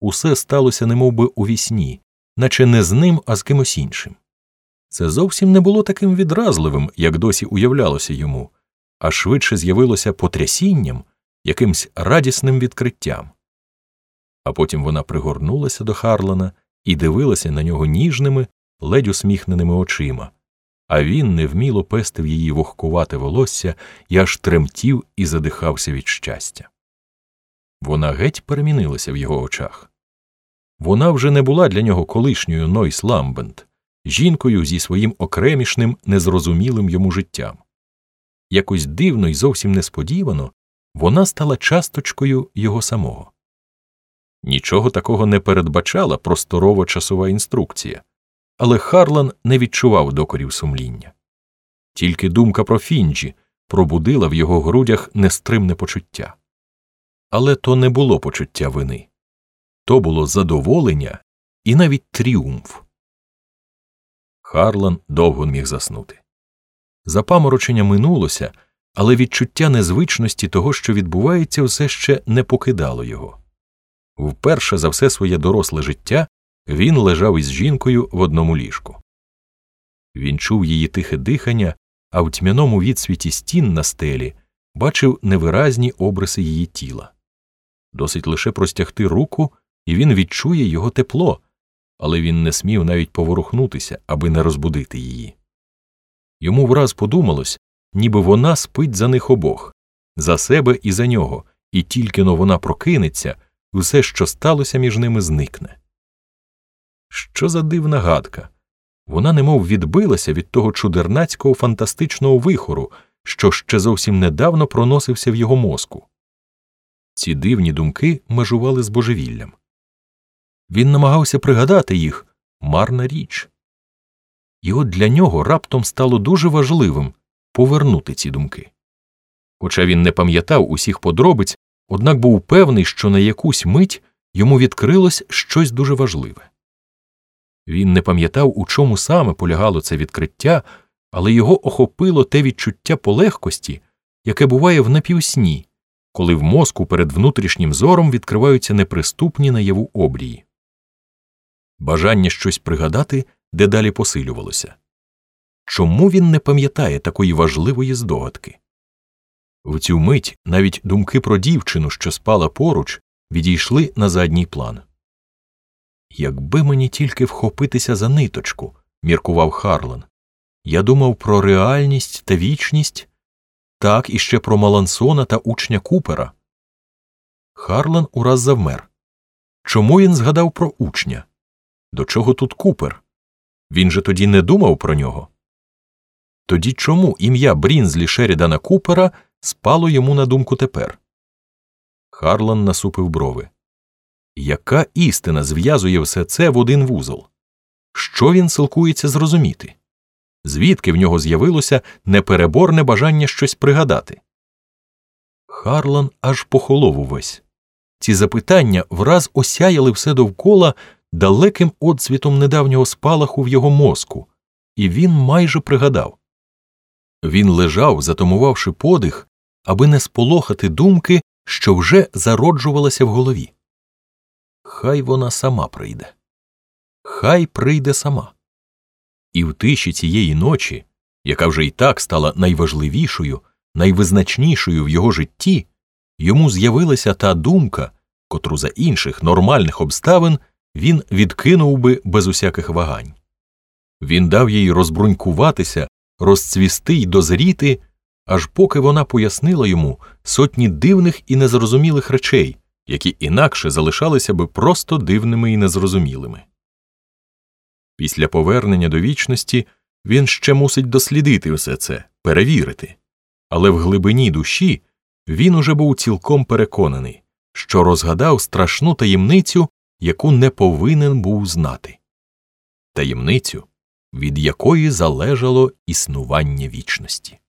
усе сталося немовби у вісні, наче не з ним, а з кимось іншим. Це зовсім не було таким відразливим, як досі уявлялося йому, а швидше з'явилося потрясінням, якимсь радісним відкриттям. А потім вона пригорнулася до Харлана і дивилася на нього ніжними, ледь усміхненими очима, а він невміло пестив її вогкувате волосся і аж тремтів і задихався від щастя. Вона геть перемінилася в його очах. Вона вже не була для нього колишньою Нойс Ламбент, жінкою зі своїм окремішним, незрозумілим йому життям. Якось дивно і зовсім несподівано вона стала часточкою його самого. Нічого такого не передбачала просторова часова інструкція, але Харлан не відчував докорів сумління. Тільки думка про Фінджі пробудила в його грудях нестримне почуття. Але то не було почуття вини то було задоволення і навіть тріумф. Харлан довго міг заснути. Запаморочення минулося, але відчуття незвичності того, що відбувається, все ще не покидало його. Вперше за все своє доросле життя він лежав із жінкою в одному ліжку. Він чув її тихе дихання, а в тьмяному відсвіті стін на стелі бачив невиразні обриси її тіла. Досить лише простягти руку, і він відчує його тепло, але він не смів навіть поворухнутися, аби не розбудити її. Йому враз подумалось, ніби вона спить за них обох, за себе і за нього, і тільки но вона прокинеться, все, що сталося між ними, зникне. Що за дивна гадка? Вона немов відбилася від того чудернацького фантастичного вихору, що ще зовсім недавно проносився в його мозку. Ці дивні думки межували з божевіллям. Він намагався пригадати їх марна річ. І от для нього раптом стало дуже важливим повернути ці думки. Хоча він не пам'ятав усіх подробиць, однак був певний, що на якусь мить йому відкрилось щось дуже важливе. Він не пам'ятав, у чому саме полягало це відкриття, але його охопило те відчуття полегкості, яке буває в напівсні, коли в мозку перед внутрішнім зором відкриваються неприступні наяву обрії. Бажання щось пригадати дедалі посилювалося. Чому він не пам'ятає такої важливої здогадки? В цю мить навіть думки про дівчину, що спала поруч, відійшли на задній план. Якби мені тільки вхопитися за ниточку, міркував Харлан, я думав про реальність та вічність, так і ще про Малансона та учня Купера. Харлан ураз завмер. Чому він згадав про учня? До чого тут Купер? Він же тоді не думав про нього. Тоді чому ім'я Брінзлі Шерідана Купера спало йому на думку тепер? Харлан насупив брови. Яка істина зв'язує все це в один вузол? Що він силкується зрозуміти? Звідки в нього з'явилося непереборне бажання щось пригадати? Харлан аж похолов увесь. Ці запитання враз осяяли все довкола далеким отцвітом недавнього спалаху в його мозку, і він майже пригадав. Він лежав, затамувавши подих, аби не сполохати думки, що вже зароджувалася в голові. Хай вона сама прийде. Хай прийде сама. І в тиші цієї ночі, яка вже й так стала найважливішою, найвизначнішою в його житті, йому з'явилася та думка, котру за інших нормальних обставин він відкинув би без усяких вагань. Він дав їй розбрунькуватися, розцвісти й дозріти, аж поки вона пояснила йому сотні дивних і незрозумілих речей, які інакше залишалися би просто дивними і незрозумілими. Після повернення до вічності він ще мусить дослідити все це, перевірити, але в глибині душі він уже був цілком переконаний, що розгадав страшну таємницю, яку не повинен був знати таємницю, від якої залежало існування вічності.